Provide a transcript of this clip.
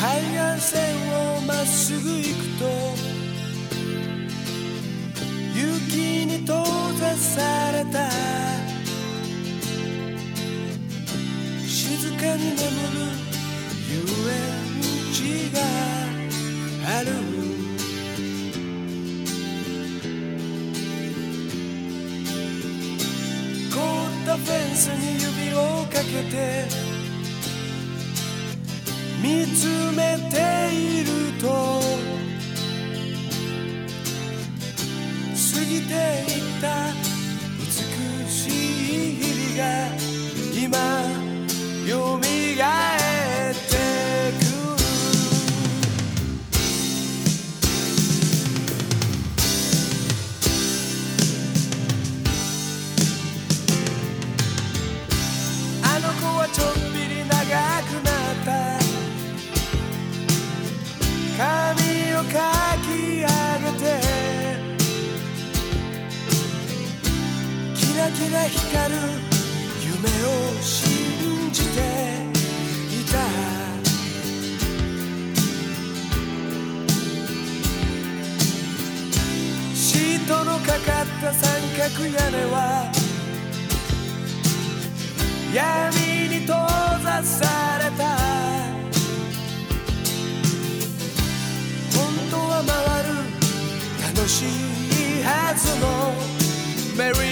海岸線をまっすぐ行くと雪に閉ざされた。静かに眠る。遊園地がある。凍ったフェンスに指をかけて見つキラキラ光る夢を信じていた。シートのかかった三角屋根は闇に閉ざされた。本当は回る。楽しいはずの。メリー